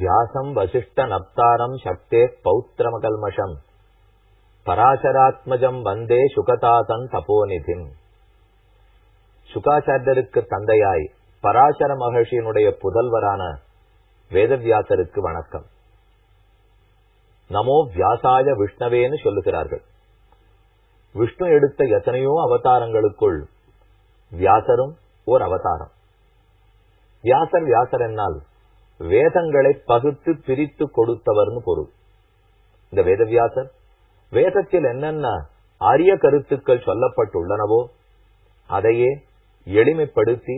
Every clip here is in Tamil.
வியாசம் வசிஷ்ட நப்தாரம் சக்தே பௌத்திரமகல்மஷம் பராசராத்மஜம் வந்தே சுகதாசன் தபோநிதின் சுகாச்சாரியருக்கு தந்தையாய் பராசர மகர்ஷியினுடைய புதல்வரான வேதவியாசருக்கு வணக்கம்। நமோ வியாசாய விஷ்ணவேன்னு சொல்லுகிறார்கள்। விஷ்ணு எடுத்த எத்தனையோ அவதாரங்களுக்குள் வியாசரும் ஓர் அவதாரம்। வியாசர் வியாசர் என்னால் வேதங்களை பகுத்து பிரித்து கொடுத்தவர்னு பொருள். இந்த வேதவியாசர் வேதத்தில் என்னென்ன அரிய கருத்துக்கள் சொல்லப்பட்டுள்ளனவோ அதையே எளிமைப்படுத்தி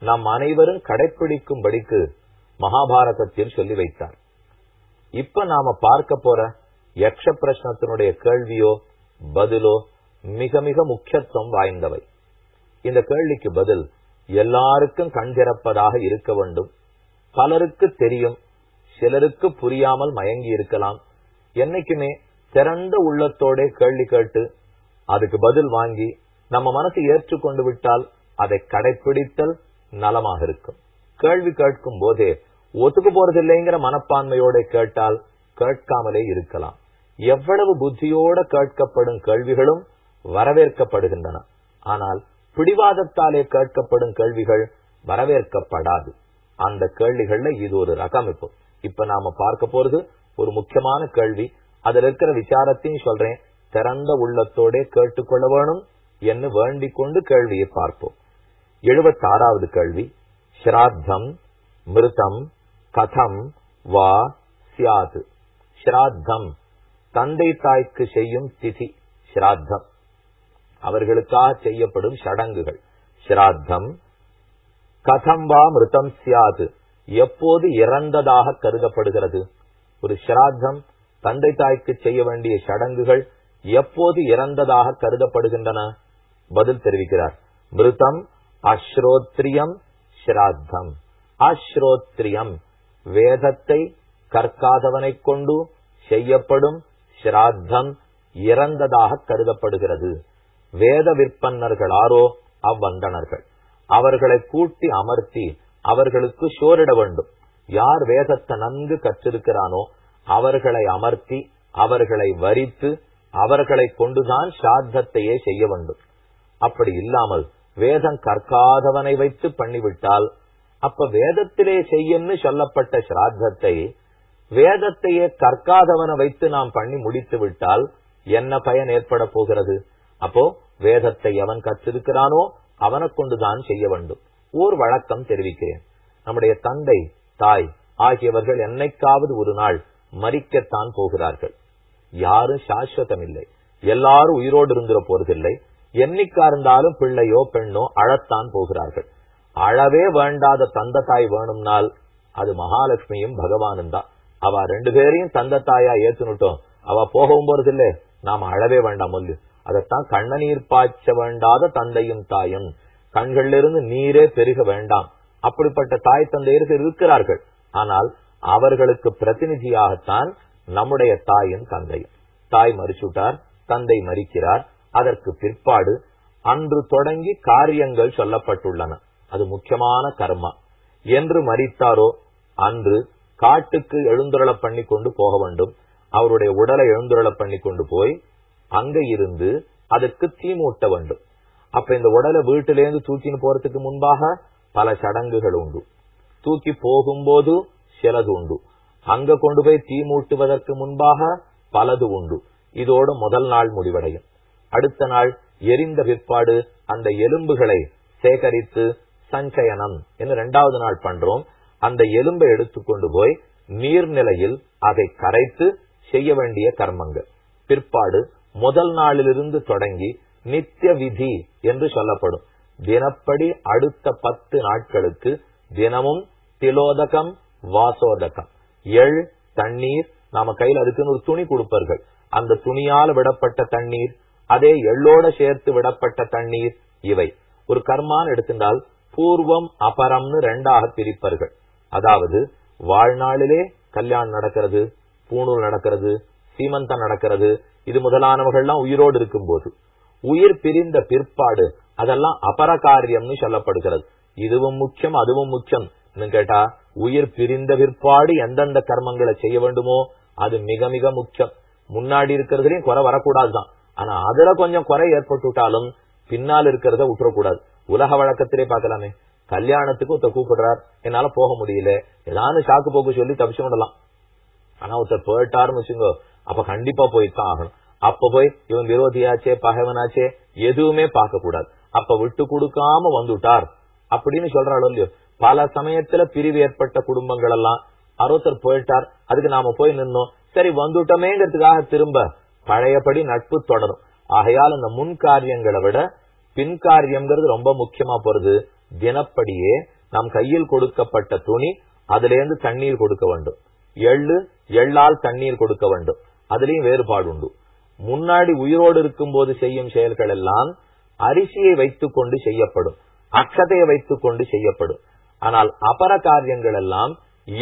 நம் அனைவரும் கடைபிடிக்கும்படிக்கு மகாபாரதத்தில் சொல்லி வைத்தார். இப்ப நாம பார்க்க போற யக்ஷ பிரശ്നத்தினுடைய கேள்வியோ பதிலோ மிக மிக முக்கியத்துவம் வாய்ந்தவை. இந்த கேள்விக்கு பதில் எல்லாருக்கும் கண் திறப்பதாக இருக்க வேண்டும். பலருக்கு தெரியும் சிலருக்கு புரியாமல் மயங்கி இருக்கலாம். என்னைக்குமே திறந்த உள்ளத்தோட கேள்வி கேட்டு அதுக்கு பதில் வாங்கி நம்ம மனசு ஏற்றுக்கொண்டு விட்டால் அதை கடைபிடித்தல் நலமாக இருக்கும். கேள்வி கேட்கும் போதே ஒத்துக்கு போறதில்லைங்கிற மனப்பான்மையோட கேட்டால் கேட்காமலே இருக்கலாம். எவ்வளவு புத்தியோட கேட்கப்படும் கேள்விகளும் வரவேற்கப்படுகின்றன. ஆனால் பிடிவாதத்தாலே கேட்கப்படும் கேள்விகள் வரவேற்கப்படாது. அந்த கேள்விகள்ல இது ஒரு ரகம் இப்போ இப்ப நாம பார்க்க போறது ஒரு முக்கியமான கேள்வி. அதுல இருக்கிற விசாரத்தையும் சொல்றேன். திறந்த உள்ளத்தோட கேட்டுக்கொள்ள வேணும் என்று வேண்டிக் கொண்டு கேள்வியை பார்ப்போம். எழுபத்தி ஆறாவது கேள்வி. ஸ்ராத்தம் மிருதம் கதம் வா சியாது. ஸ்ராத்தம் தந்தை தாய்க்கு செய்யும் திதி. ஸ்ராத்தம். அவர்களுக்காக செய்யப்படும் சடங்குகள். ஸ்ராத்தம் கதம் வா மிருதம் சியாது எப்போது இறந்ததாக கருதப்படுகிறது? ஒரு ஸ்ராத்தம் தந்தை தாய்க்கு செய்ய வேண்டிய சடங்குகள் எப்போது இறந்ததாக கருதப்படுகின்றன? பதில் தெரிவிக்கிறார். மிருதம் அஸ்ரோத்ரியம் ஸ்ராத்தம் அஸ்ரோத்ரியம் வேதத்தை கற்காதவனை கொண்டு செய்யப்படும் ஸ்ராத்தம் இறந்ததாக கருதப்படுகிறது. வேத விற்பன்னர்களாரோ அவ்வந்தனர்கள். அவர்களை கூட்டி அமர்த்தி அவர்களுக்கு சோரிட வேண்டும். யார் வேதத்தை நன்கு கற்றிருக்கிறானோ அவர்களை அமர்த்தி அவர்களை வரித்து அவர்களை கொண்டுதான் சாத்தத்தையே செய்ய வேண்டும். அப்படி இல்லாமல் வேதம் கற்காதவனை வைத்து பண்ணிவிட்டால் அப்ப வேதத்திலே செய்யன்னு சொல்லப்பட்ட சிராத்தத்தை வேதத்தையே கற்காதவனை வைத்து நாம் பண்ணி முடித்து விட்டால் என்ன பயன் ஏற்பட போகிறது? அப்போ வேதத்தை எவன் கற்றிருக்கிறானோ அவனை கொண்டுதான் செய்ய வேண்டும். ஓர் வழக்கம் தெரிவிக்கிறேன். நம்முடைய தந்தை தாய் ஆகியவர்கள் என்னைக்காவது ஒரு நாள் மறிக்கத்தான் போகிறார்கள். யாரும் சாஸ்வதம் இல்லை எல்லாரும் உயிரோடு இருந்துட போறதில்லை. என்னைக்கா இருந்தாலும் பிள்ளையோ பெண்ணோ அழத்தான் போகிறார்கள். அழவே வேண்டாத தந்த தாய் வேணும்னால் அது மகாலட்சுமியும் பகவானும் தான். அவ ரெண்டு பேரையும் தந்த தாயா ஏத்துனுட்டோம். அவ போகவும் போறதில்லை. நாம அழவே வேண்டாம் ஒல்லு அதைத்தான் கண்ணநீர் பாய்ச்ச வேண்டாத தந்தையும் தாயும். கண்களிலிருந்து நீரே பெருக வேண்டாம். அப்படிப்பட்ட தாய் தந்தையர்கள் இருக்கிறார்கள். ஆனால் அவர்களுக்கு பிரதிநிதியாகத்தான் நம்முடைய தாயின் தந்தையும் தாய் மறிச்சுட்டார் தந்தை மறிக்கிறார். அதற்கு பிற்பாடு அன்று தொடங்கி காரியங்கள் சொல்லப்பட்டுள்ளன. அது முக்கியமான கர்மா. என்று மறித்தாரோ அன்று காட்டுக்கு எழுந்துரள பண்ணி கொண்டு போக வேண்டும். அவருடைய உடலை எழுந்துரள பண்ணி கொண்டு போய் அங்க இருந்து அதுக்கு தீ மூட்ட வேண்டும். அப்ப இந்த உடலை வீட்டிலேருந்து தூக்கின்னு போறதுக்கு முன்பாக பல சடங்குகள் உண்டு. தூக்கி போகும்போது சிலது உண்டு. அங்க கொண்டு போய் தீ மூட்டுவதற்கு முன்பாக பலது உண்டு. இதோடு முதல் நாள் முடிவடையும். அடுத்த நாள் எரிந்த பிற்பாடு அந்த எலும்புகளை சேகரித்து சஞ்சயனம் என்று இரண்டாவது நாள் பண்றோம். அந்த எலும்பை எடுத்துக்கொண்டு போய் நீர்நிலையில் அதை கரைத்து செய்ய வேண்டிய கர்மங்கள். பிற்பாடு முதல் நாளிலிருந்து தொடங்கி நித்திய விதி என்று சொல்லப்படும். தினப்படி அடுத்த பத்து நாட்களுக்கு தினமும் திலோதகம் வாசோதகம். எள் தண்ணீர் நாம கையில் அதுக்குன்னு ஒரு துணி கொடுப்பார்கள். அந்த துணியால் விடப்பட்ட தண்ணீர் அதே எள்ளோட சேர்த்து விடப்பட்ட தண்ணீர் இவை. ஒரு கர்மான்னு எடுத்திருந்தால் பூர்வம் அபரம்னு ரெண்டாக பிரிப்பார்கள். அதாவது வாழ்நாளிலே கல்யாணம் நடக்கிறது பூணூல் நடக்கிறது சீமந்தம் நடக்கிறது இது முதலானவர்கள்லாம் உயிரோடு இருக்கும் போது உயிர் பிரிந்த பிற்பாடு அதெல்லாம் அபரகாரியம்னு சொல்லப்படுகிறது. இதுவும் முக்கியம் அதுவும் முக்கியம். கேட்டா உயிர் பிரிந்த பிற்பாடு எந்தெந்த கர்மங்களை செய்ய வேண்டுமோ அது மிக மிக முக்கியம். முன்னாடி இருக்கிறதுலயும் குறை வரக்கூடாதுதான். ஆனா அதுல கொஞ்சம் குறை ஏற்பட்டுட்டாலும் பின்னால் இருக்கிறத விட்டுறக்கூடாது. உலக வழக்கத்திலே பாக்கலாமே கல்யாணத்துக்கு ஒருத்தர் கூப்பிடுறார். என்னால போக முடியல. ஏதாவது சாக்கு போக்கு சொல்லி தப்பிச்சு விடலாம். ஆனா ஒருத்தர் போயிட்டாருன்னு வச்சுங்க அப்ப கண்டிப்பா போய்தான் ஆகணும். அப்ப போய் இவன் விரோதியாச்சே பகைவனாச்சே எதுவுமே பார்க்க கூடாது அப்ப விட்டு கொடுக்காம வந்துட்டார். அப்படின்னு சொல்றாளோ இல்லையோ பல சமயத்துல பிரிவு ஏற்பட்ட குடும்பங்கள் எல்லாம் அறுபத்தர் போயிட்டார். அதுக்கு நாம போய் நின்னோம். சரி வந்துட்டோமேங்கிறதுக்காக திரும்ப பழையபடி நட்பு தொடரும். ஆகையால் இந்த முன் காரியங்களை விட பின் காரியம்ங்கிறது ரொம்ப முக்கியமா போறது. தினப்படியே நம் கையில் கொடுக்கப்பட்ட துணி அதுல இருந்து தண்ணீர் கொடுக்க வேண்டும். எள்ளு எள்ளால் தண்ணீர் கொடுக்க வேண்டும். அதுலயும் வேறுபாடு உண்டு முன்னாடி உயிரோடு இருக்கும் போது செய்யும் செயல்கள் எல்லாம் அரிசியை வைத்துக் கொண்டு செய்யப்படும் அக்கதையை வைத்துக் கொண்டு செய்யப்படும். ஆனால் அபர காரியங்கள் எல்லாம்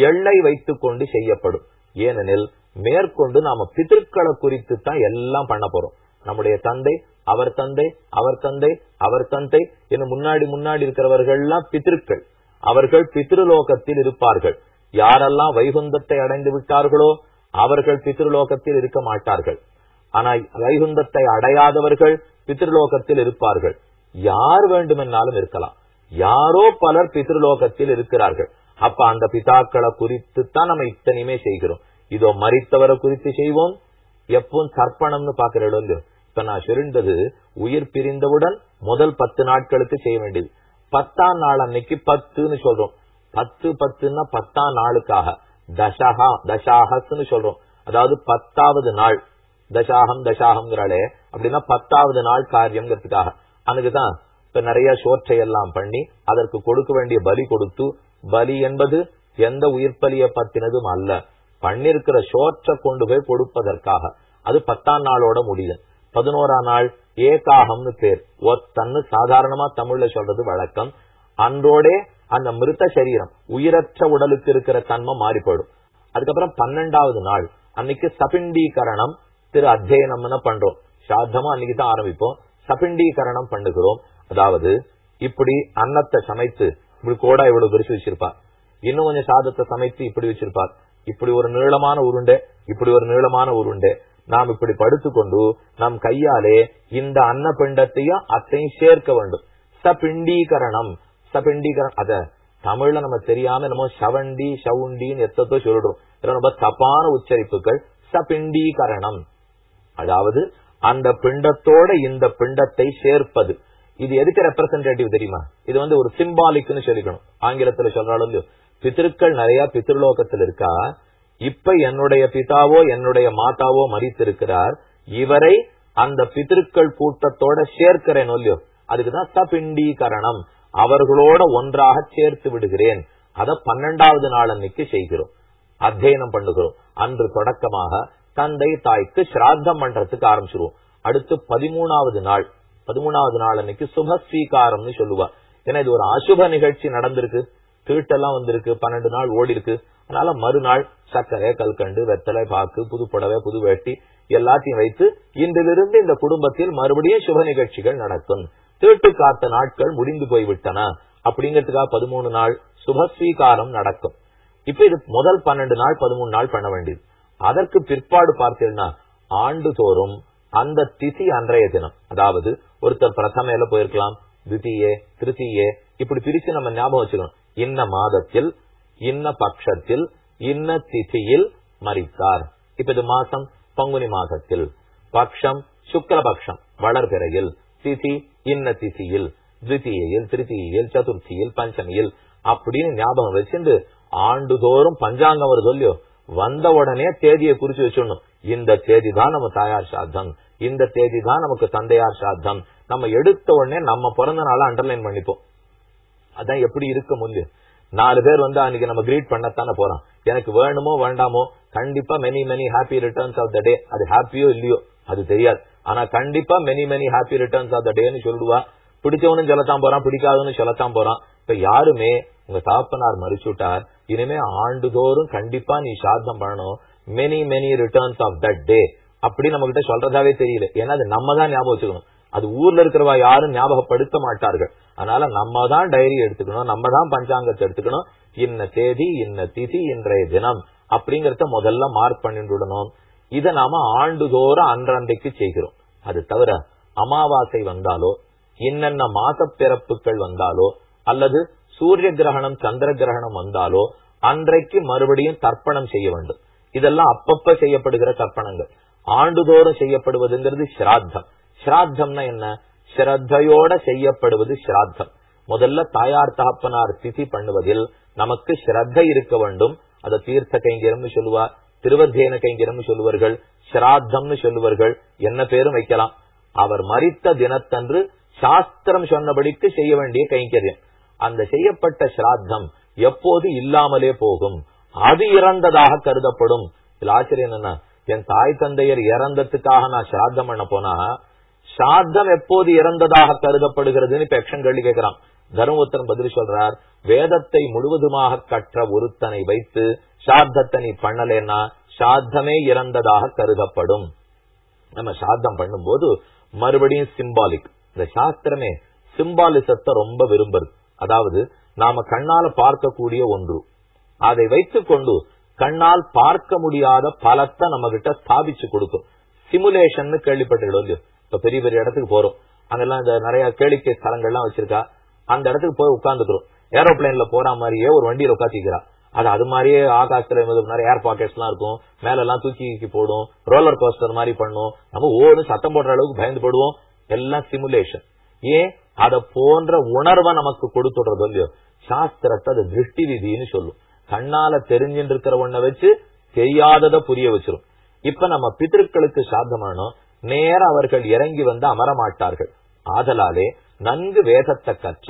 எள்ளை வைத்துக் கொண்டு செய்யப்படும். ஏனெனில் மேற்கொண்டு நாம பித்திருக்களை குறித்து தான் எல்லாம் பண்ண போறோம். நம்முடைய தந்தை அவர் தந்தை அவர் தந்தை அவர் தந்தை என முன்னாடி முன்னாடி இருக்கிறவர்கள் எல்லாம் பித்திருக்கள் அவர்கள் பித்ருலோகத்தில் இருப்பார்கள். யாரெல்லாம் வைகுந்தத்தை அடைந்து விட்டார்களோ அவர்கள் பித்ருலோகத்தில் இருக்க மாட்டார்கள். ஆனா வைகுந்தத்தை அடையாதவர்கள் பித்ருலோகத்தில் இருப்பார்கள். யார் வேண்டுமென்னாலும் இருக்கலாம். யாரோ பலர் பித்ருலோகத்தில் இருக்கிறார்கள். அப்ப அந்த பிதாக்களை குறித்து தான் நம்ம இத்தனையுமே செய்கிறோம். இதோ மறித்தவரை குறித்து செய்வோம். எப்பவும் தர்ப்பணம்னு பாக்குற இடம் இப்ப நான் சுருண்டது உயிர் பிரிந்தவுடன் முதல் பத்து நாட்களுக்கு செய்ய வேண்டியது. பத்தாம் நாள் அன்னைக்கு பத்துன்னு சொல்றோம். பத்து பத்துன்னா பத்தாம் நாளுக்காக. தசகா தசாகஸ்ன்னு சொல்றோம். அதாவது பத்தாவது நாள். தசாகம் தசாகம்ங்கிறாளே அப்படின்னா பத்தாவது நாள் காரியம்ங்கிறதுக்காக. அதுக்குதான் இப்ப நிறைய சோற்றை எல்லாம் பண்ணி அதற்கு கொடுக்க வேண்டிய பலி கொடுத்து பலி என்பது எந்த உயிர் பலியை பத்தினதும் அல்ல. பண்ணிருக்கிற சோற்றை கொண்டு போய் கொடுப்பதற்காக. அது பத்தாம் நாளோட முடியும் பதினோராம் நாள் ஏகாகம்னு பேர். ஒத்தன்னு சாதாரணமா தமிழ்ல சொல்றது வழக்கம். அன்றோடே அந்த மிருத்த சரீரம் உயிரற்ற உடலுக்கு இருக்கிற தன்மை மாறி போயிடும் அதுக்கப்புறம் பன்னெண்டாவது நாள் அன்னைக்கு சபிண்டீகரணம் திரு அத்தியனம்னு பண்றோம். சாத்தமா அன்னைக்கு தான் ஆரம்பிப்போம். சபிண்டீகரணம் பண்ணுகிறோம். அதாவது இப்படி அன்னத்தை சமைத்து இப்படி கோடா இவ்வளவு பெருசு வச்சிருப்பார். இன்னும் கொஞ்சம் சாதத்தை சமைத்து இப்படி வச்சிருப்பார். இப்படி ஒரு நீளமான உருண்டை இப்படி ஒரு நீளமான உருண்டை. நாம் இப்படி படுத்துக்கொண்டு நம் கையாலே இந்த அன்ன பிண்டத்தையும் அத்தையும் சேர்க்க வேண்டும். சபிண்டீகரணம் சபிண்டீகரணம் அத தமிழ்ல நம்ம தெரியாம நம்ம சவண்டி சவுண்டின்னு எத்தத்தோ சொல்லிடுறோம். ரொம்ப தப்பான உச்சரிப்புகள். சபிண்டீகரணம். அதாவது அந்த பிண்டத்தோட இந்த பிண்டத்தை சேர்ப்பது. இது எதுக்கு ரெப்ரசன்டேட்டிவ் தெரியுமா? இது வந்து ஒரு சிம்பாலிக்னு சொல்லிக்கணும். ஆங்கிலத்துல சொல்றாலும் இல்லையோ பித்திருக்கள் நிறைய பித்ருலோகத்தில் இருக்கா? இப்ப என்னுடைய பிதாவோ என்னுடைய மாதாவோ மறித்திருக்கிறார் இவரை அந்த பித்திருக்கள் கூட்டத்தோட சேர்க்கிறேன் இல்லையோ. அதுக்குதான் சபிண்டீகரணம். அவர்களோட ஒன்றாக சேர்த்து விடுகிறேன். அத பன்னெண்டாவது நாள் அன்னைக்கு செய்கிறோம். அத்தியனம் பண்ணுகிறோம். அன்று தொடக்கமாக தந்தை தாய்க்கு சிராத்தம் பண்றதுக்கு ஆரம்பிச்சிருவோம். அடுத்து பதிமூணாவது நாள். பதிமூணாவது நாள் அன்னைக்கு சுபஸ்வீகாரம்னு சொல்லுவா. ஏன்னா இது ஒரு அசுப நிகழ்ச்சி நடந்திருக்கு. திருட்டெல்லாம் வந்திருக்கு. பன்னெண்டு நாள் ஓடி இருக்கு அதனால மறுநாள் சர்க்கரை கல்கண்டு வெத்தலை பாக்கு புது புடவை புது வேட்டி எல்லாத்தையும் வைத்து இன்றிலிருந்து இந்த குடும்பத்தில் மறுபடியும் சுப நிகழ்ச்சிகள் நடக்கும். திருட்டு காத்த நாட்கள் முடிந்து போய்விட்டன. அப்படிங்கிறதுக்காக பதிமூணு நாள் சுபஸ்வீகாரம் நடக்கும். இப்ப இது முதல் பன்னெண்டு நாள் பதிமூணு நாள் பண்ண வேண்டியது. அதற்கு பிற்பாடு பார்த்தீங்கன்னா ஆண்டுதோறும் அந்த திசி அன்றைய தினம். அதாவது ஒருத்தர் பிரதமையில போயிருக்கலாம் தித்தியே திருத்தியே இப்படி பிரிச்சு நம்ம ஞாபகம் வச்சுக்கணும். இன்ன மாதத்தில் இன்ன பட்சத்தில் இன்ன திசியில் மறித்தார் இப்ப இது மாசம் பங்குனி மாதத்தில். பக்ஷம் சுக்கரபக்ஷம் வளர்பிறையில். திதி இன்ன திசியில் திருத்தியில் திருத்தியில் சதுர்த்தியில் பஞ்சமியில் அப்படின்னு ஞாபகம் வச்சிருந்து ஆண்டுதோறும் பஞ்சாங்கம் வருது இல்லையோ? வந்த உடனே தேதியை குறிச்சு வச்சிடணும். இந்த தேதி தான் நம்ம தாயார் சாத்தம் இந்த தேதி தான் நமக்கு தந்தையார் சாத்தம் நம்ம எடுத்த உடனே நம்ம பிறந்த நாள அண்டர்லைன் பண்ணிப்போம். அதான் எப்படி இருக்க முடியும் நாலு பேர் வந்து அன்னைக்கு நம்ம கிரீட் பண்ணத்தானே போறோம். எனக்கு வேணுமோ வேண்டாமோ கண்டிப்பா many many happy returns of the day அது ஹாப்பியோ இல்லையோ? அது தெரியாது. ஆனா கண்டிப்பா many many happy returns of the டேன்னு சொல்லுவா. பிடிச்சவனும் சொல்லத்தான் போறான் பிடிக்காதவனும் சொல்லத்தான் போறான். இப்ப யாருமே உங்க தாப்பனார் மறிச்சுட்டார். இனிமே ஆண்டுதோறும் கண்டிப்பா நீ சாத்தம் பண்ணணும். Many many returns of that day அப்படி நம்ம கிட்ட சொல்றதாவே தெரியல. ஏன்னா அது நம்ம தான் ஞாபகம் வச்சுக்கணும். அது ஊர்ல இருக்கிறவா யாரும் ஞாபகப்படுத்த மாட்டார்கள். அதனால நம்ம தான் டைரி எடுத்துக்கணும். நம்ம தான் பஞ்சாங்கத்தை எடுத்துக்கணும். இன்ன தேதி இன்ன திதி இன்றைய தினம் அப்படிங்கறத முதல்ல மார்க் பண்ணிட்டு விடணும். இதை நாம ஆண்டுதோறும் அன்றன்றைக்கு செய்கிறோம். அது தவிர அமாவாசை வந்தாலோ என்னென்ன மாத பிறப்புகள் வந்தாலோ அல்லது சூரிய கிரகணம் சந்திர கிரகணம் வந்தாலோ அன்றைக்கு மறுபடியும் தர்ப்பணம் செய்ய வேண்டும். இதெல்லாம் அப்பப்ப செய்யப்படுகிற தர்ப்பணங்கள். ஆண்டுதோறும் செய்யப்படுவதுங்கிறது ஸ்ராத்தம். ஸ்ராத்தம்னா என்ன? ஸ்ரத்தையோட செய்யப்படுவது ஸ்ராத்தம். முதல்ல தாயார் தகப்பனார் திதி பண்ணுவதில் நமக்கு ஸ்ரத்த இருக்க வேண்டும். அதை தீர்த்த கைங்கரம்னு சொல்லுவா. திருவத்தேன கைங்கிரம் சொல்லுவார்கள் ஸ்ராத்தம்னு சொல்லுவார்கள் என்ன பேரும் வைக்கலாம். அவர் மறித்த தினத்தன்று சாஸ்திரம் சொன்னபடிக்கு செய்ய வேண்டிய கைங்கரியம். அந்த செய்யப்பட்ட ஸ்ராத்தம் எப்போது இல்லாமலே போகும்? அது இறந்ததாக கருதப்படும். இதுல ஆச்சரியம் என்னன்னா என் தாய் தந்தையர் இறந்ததுக்காக நான் ஸ்ராத்தம் பண்ண போனா சாத்தம் எப்போது இறந்ததாக கருதப்படுகிறதுன்னு இப்ப எக்ஷன் கேள்வி கேட்கிறான். தர்மபுத்திரன் பதில் சொல்றார் வேதத்தை முழுவதுமாக கற்ற ஒருத்தனை வைத்து சார்த்தத்தை நீ பண்ணலன்னா சாத்தமே இறந்ததாக கருதப்படும். நம்ம சாத்தம் பண்ணும்போது மறுபடியும் சிம்பாலிக் இந்த சாஸ்திரமே சிம்பாலிசத்தை ரொம்ப விரும்புறது. அதாவது நாம கண்ணால பார்க்கக்கூடிய ஒன்று. அதை வைத்துக் கொண்டு கண்ணால் பார்க்க முடியாத பலத்தை நம்ம கிட்ட ஸ்தாபிச்சு கொடுக்கும். சிமுலேஷன் கேள்விப்பட்டிருக்கோம் இல்லையோ? இப்ப பெரிய பெரிய இடத்துக்கு போறோம். அங்கெல்லாம் இந்த நிறைய கேளிக்கை ஸ்தலங்கள்லாம் வச்சிருக்கா? அந்த இடத்துக்கு போய் உட்காந்துக்கிறோம் ஏரோப்ளைன்ல போற மாதிரியே ஒரு வண்டியில உட்காத்திக்கிறா அது அது மாதிரியே ஆகாசத்துல நிறைய ஏர் பாக்கெட்ஸ் எல்லாம் இருக்கும். மேல எல்லாம் தூக்கி தூக்கி போடும். ரோலர் கோஸ்டர் மாதிரி பண்ணும். நம்ம ஓடு சத்தம் போடுற அளவுக்கு பயந்து போடுவோம். எல்லாம் சிமுலேஷன் ஏன்? அத போன்ற உணர்வை நமக்கு கொடுத்துடுறது இல்லையோ சாஸ்திரத்தை அது திருஷ்டி விதின்னு சொல்லும். கண்ணால தெரிஞ்சுட்டு இருக்கிற ஒன்ன வச்சு தெரியாதத புரிய வச்சிரும். இப்ப நம்ம பித்திருக்களுக்கு சாத்தமானோம் நேர அவர்கள் இறங்கி வந்து அமரமாட்டார்கள். ஆதலாலே நன்கு வேதத்தை கற்ற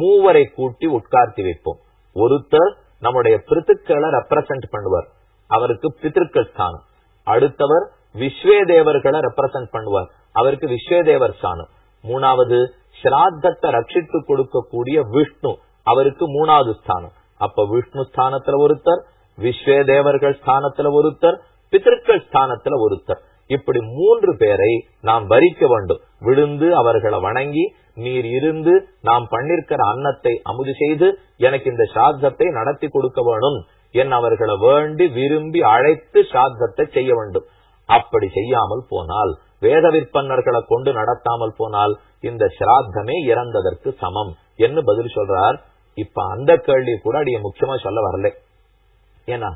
மூவரை கூட்டி உட்கார்த்தி வைப்போம். ஒருத்தர் நம்முடைய பிரித்துக்களை ரெப்ரசன்ட் பண்ணுவார். அவருக்கு பித்திருக்கள் ஸ்தானம் அடுத்தவர் விஸ்வேதேவர்களை ரெப்ரசன்ட் பண்ணுவார். அவருக்கு விஸ்வேதேவர் ஸ்தானம் மூணாவது ஸ்ராத்தத்தை ரட்சித்து கொடுக்கக்கூடிய விஷ்ணு அவருக்கு மூணாவது ஸ்தானம். அப்ப விஷ்ணு ஸ்தானத்துல ஒருத்தர் விஸ்வேதேவர்கள் ஸ்தானத்துல ஒருத்தர் பித்திருக்கள் ஸ்தானத்துல ஒருத்தர். இப்படி மூன்று பேரை நாம் வரிக்க வேண்டும். விழுந்து அவர்களை வணங்கி நீர் இருந்து நாம் பண்ணிருக்கிற அன்னத்தை அமுது செய்து எனக்கு இந்த சாத்தத்தை நடத்தி கொடுக்க வேணும் என் அவர்களை வேண்டி விரும்பி அழைத்து சாத்தத்தை செய்ய வேண்டும். அப்படி செய்யாமல் போனால் வேத விற்பன்னர்களை கொண்டு நடத்தாமல் போனால் இந்த சிராத்தமே இறந்ததற்கு சமம். என்று பதில் சொல்றார்? இப்ப அந்த கேள்வி கூட அடிய முக்கியமா சொல்ல வரல. ஏன்னா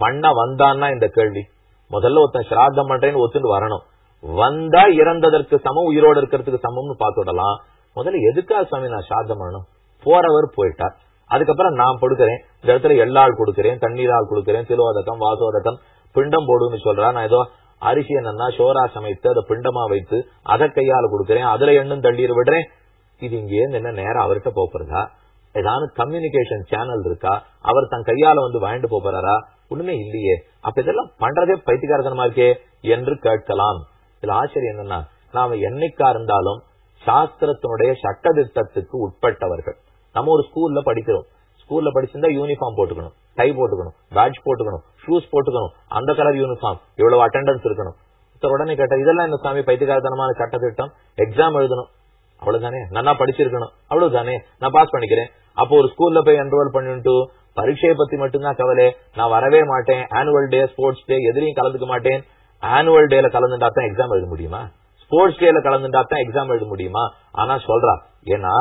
பண்ண வந்தான்னா இந்த கேள்வி. முதல்ல ஒருத்தன் சிராத்தம் பண்றேன்னு ஒத்துட்டு வரணும். வந்தா இறந்ததற்கு சமம் உயிரோடு இருக்கிறதுக்கு சமம்னு பார்த்துடலாம் முதல்ல எதுக்காக சுவாமி நான் சிராதம் பண்ணணும்? போறவர் போயிட்டார். அதுக்கப்புறம் நான் கொடுக்கறேன். இந்த இடத்துல எல்லாள் கொடுக்கறேன் தண்ணீரால் கொடுக்கறேன் திலோதகம் வாசோதக்கம் பிண்டம் போடுன்னு சொல்றா நான் ஏதோ அரிசி என்னன்னா சோரா சமைத்து அதை பிண்டமா வைத்து அதை கையால கொடுக்கறேன். அதுல எண்ணும் தண்ணீர் விடுறேன். இது இங்கே என்ன நேரம் அவர்கிட்ட போறதா? ஏதாவது கம்யூனிகேஷன் சேனல் இருக்கா? அவர் தன் கையால வந்து வாங்கிட்டு போறாரா? ஒண்ணுமே இல்லையே. அப்ப இதெல்லாம் பண்றதே பைத்தியகாரத்தனமா இருக்கே என்று கேட்கலாம். இதுல ஆச்சரியம் என்னன்னா நாம என்னைக்கா இருந்தாலும் சாஸ்திரத்தினுடைய சட்டத்திட்டத்துக்கு உட்பட்டவர்கள். நம்ம ஒரு ஸ்கூல்ல படிக்கிறோம். ஸ்கூல்ல படிச்சிருந்தா யூனிஃபார்ம் போட்டுக்கணும். டை போட்டுக்கணும். பேட்ச் போட்டுக்கணும். ஷூஸ் போட்டுக்கணும். அந்த கலர் யூனிஃபார்ம் இவ்வளவு அட்டெண்டன்ஸ் இருக்கணும். உடனே கேட்ட இதெல்லாம் இந்த சாமி பைத்தியகாரத்தனமான சட்டத்திட்டம்? எக்ஸாம் எழுதணும். அவ்வளவுதானே. நல்லா படிச்சிருக்கணும். அவ்வளவுதானே. நான் பாஸ் பண்ணிக்கிறேன். அப்போ ஒரு ஸ்கூல்ல போய் என்ரோல் பண்ணிட்டு பரீட்சையை பத்தி மட்டும்தான் கவலை. நான் வரவே மாட்டேன். ஆனுவல் டே ஸ்போர்ட்ஸ் டே எதிரையும் கலந்துக்க மாட்டேன். ஆனுவல் டேல கலந்துட்டா தான் எக்ஸாம் எழுத முடியுமா? ஸ்போர்ட்ஸ் டேல கலந்துட்டா தான் எக்ஸாம் எழுத முடியுமா? ஆனா சொல்றா ஏன்னா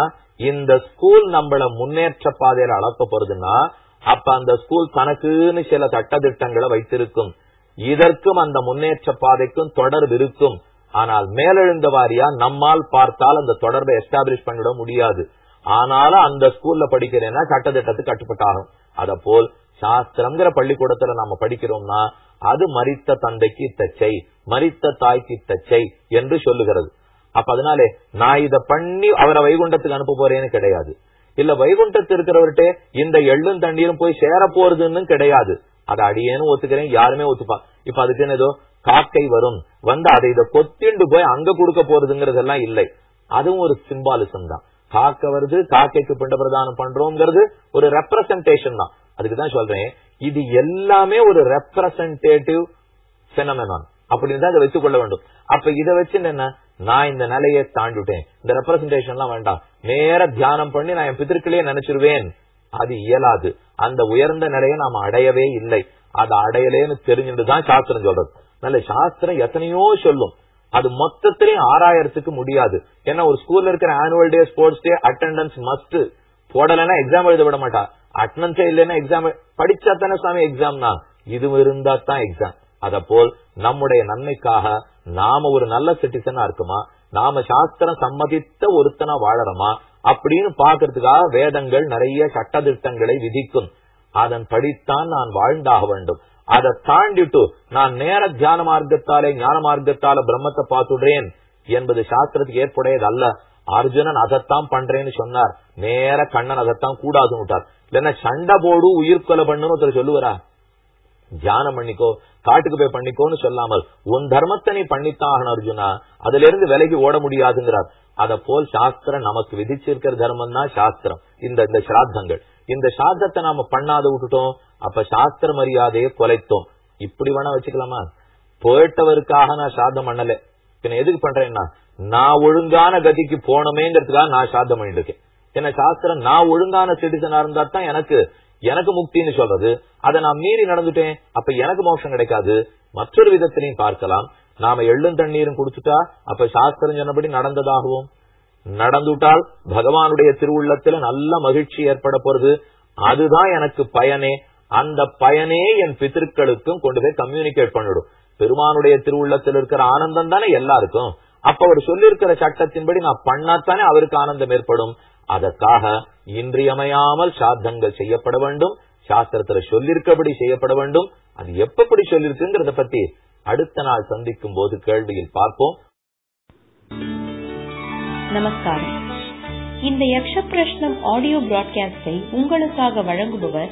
இந்த ஸ்கூல் நம்மள முன்னேற்ற பாதையில அளக்க போறதுன்னா அப்ப அந்த ஸ்கூல் தனக்குன்னு சில சட்டத்திட்டங்களை வைத்திருக்கும். இதற்கும் அந்த முன்னேற்ற பாதைக்கும் தொடர்பு இருக்கும். ஆனால் மேலெழுந்த வாரியா நம்மால் பார்த்தால் அந்த தொடர்பை எஸ்டாப்ளிஷ் பண்ணிட முடியாது. ஆனாலும் அந்த ஸ்கூல்ல படிக்கிறேன்னா சட்டத்திட்டத்துக்கு கட்டுப்பட்டாகும். அத போல் சாஸ்திரங்கிற பள்ளிக்கூடத்துல நாம படிக்கிறோம்னா அது மறித்த தந்தைக்கு தச்சை மறித்த தாய்க்கு தச்சை என்று சொல்லுகிறது. அப்ப அதனாலே நான் இத பண்ணி அவரை வைகுண்டத்துக்கு அனுப்ப போறேன்னு கிடையாது. இல்ல வைகுண்டத்து இருக்கிறவர்கிட்ட இந்த எள்ளும் தண்ணீரும் போய் சேர போறதுன்னு கிடையாது. அதை அடியேன்னு ஒத்துக்கிறேன் யாருமே ஒத்துப்பா. இப்ப அதுக்குன்னு ஏதோ காக்கை வரும். வந்து அதை இதை கொத்திண்டு போய் அங்க கொடுக்க போறதுங்கிறதெல்லாம் இல்லை. அதுவும் ஒரு சிம்பாலிசம் தான். காக்க வருது காக்கைக்கு பிண்ட பிரதானம் பண்றோம்ங்கிறது ஒரு ரெப்ரசன்டேஷன் தான். அதுக்குதான் சொல்றேன். இது எல்லாமே ஒரு ரெப்ரசன்டேட்டிவ் பெனமெனான் அப்படின்னு தான் இதை வச்சுக்கொள்ள வேண்டும். அப்ப இதை வச்சு என்ன நான் இந்த நிலையை தாண்டிட்டேன். இந்த ரெப்ரசன்டேஷன் எல்லாம் வேண்டாம். நேர தியானம் பண்ணி நான் என் பித்திருக்களையே நினைச்சிருவேன். அது இயலாது. அந்த உயர்ந்த நிலையை நாம அடையவே இல்லை. அதை அடையலேன்னு தெரிஞ்சுட்டுதான் சாஸ்திரம் சொல்றது. நல்ல சாஸ்திரம் எத்தனையோ சொல்லும். அது மொத்தத்திலையும் ஆறாயிரத்துக்கு முடியாது. ஏன்னா ஒரு ஸ்கூல்ல இருக்கிற annual day sports day attendance must போடலைன்னா எக்ஸாம் எழுத விட மாட்டா. அட்டனன்ஸே இல்லைன்னா எக்ஸாம் படிச்சா தானே சாமி எக்ஸாம்னா இது இருந்தா தான் எக்ஸாம் அத போல் நம்முடைய நன்மைக்காக நாம ஒரு நல்ல சிட்டிசனா இருக்குமா? நாம சாஸ்திரம் சம்மதித்த ஒருத்தனா வாழறோமா? அப்படின்னு பாக்குறதுக்காக வேதங்கள் நிறைய சட்டதிட்டங்களை விதிக்கும். அதன் படித்தான் நான் வாழ்ந்தாக வேண்டும். அதை தாண்டிட்டு நான் நேர தியான மார்க்கத்தாலே ஞான மார்க்கத்தால பிரம்மத்தை பார்த்துடுறேன் என்பது சாஸ்திரத்துக்கு ஏற்புடையது அல்ல அர்ஜுனன் அதைத்தான் பண்றேன்னு சொன்னார். நேர கண்ணன் அதைத்தான் கூடாதுன்னு விட்டார். இல்லைன்னா சண்டை போடு உயிர் கொலை பண்ணுன்னு ஒருத்தர் சொல்லுவாரா? தியானம் பண்ணிக்கோ காட்டுக்கு போய் பண்ணிக்கோன்னு சொல்லாமல் உன் தர்மத்தை நீ பண்ணித்தான் அர்ஜுனா அதுல இருந்து விலகி ஓட முடியாதுங்கிறார். அத போல் சாஸ்திரம் நமக்கு விதிச்சிருக்கிற தர்மம் தான் சாஸ்திரம். இந்த இந்த சிராத்தங்கள் இந்த சாத்தத்தை நாம பண்ணாத விட்டுட்டோம். அப்ப சாஸ்திர மரியாதையை கொலைத்தோம் இப்படி வேணா வச்சுக்கலாமா? போயிட்டவருக்காக நான் சாதம் பண்ணல. எதுக்கு பண்றேன்னா நான் ஒழுங்கான கதிக்கு போனமேங்கிறதுக்காக நான் சாதம் பண்ணிட்டு இருக்கேன். என்ன சாஸ்திரம் நான் ஒழுங்கான சிட்டிசனா இருந்தா தான் எனக்கு எனக்கு முக்தின்னு சொல்றது. அதை நான் மீறி நடந்துட்டேன். அப்ப எனக்கு மோஷம் கிடைக்காது. மற்றொரு விதத்திலையும் பார்க்கலாம். நாம எள்ளும் தண்ணீரும் குடிச்சுட்டா அப்ப சாஸ்திரம் சொன்னபடி நடந்ததாகவும். நடந்துட்டால் பகவானுடைய திருவுள்ளத்துல நல்ல மகிழ்ச்சி ஏற்பட போறது. அதுதான் எனக்கு பயனே. அந்த பயனே என் பித்திருக்களுக்கும் கொண்டு போய் கம்யூனிகேட் பண்ணிடும் பெருமானுடைய திருவுள்ளத்தில் இருக்கிற ஆனந்தம் தானே எல்லாருக்கும். அப்ப அவர் சொல்லியிருக்கிற சட்டத்தின்படி நான் பண்ணாத்தானே அவருக்கு ஆனந்தம் ஏற்படும். அதற்காக இன்றியமையாமல் சாத்தங்கள் செய்யப்பட வேண்டும். சாஸ்திரத்துல சொல்லிருக்கபடி செய்யப்பட வேண்டும். அது எப்படி சொல்லிருக்குங்கிறத பத்தி அடுத்த நாள் சந்திக்கும் போது கேள்வியில் பார்ப்போம். நமஸ்காரம். இந்த யக்ஷ பிரஷ்னம் ஆடியோ பிராட்காஸ்டை உங்களுக்காக வழங்குபவர்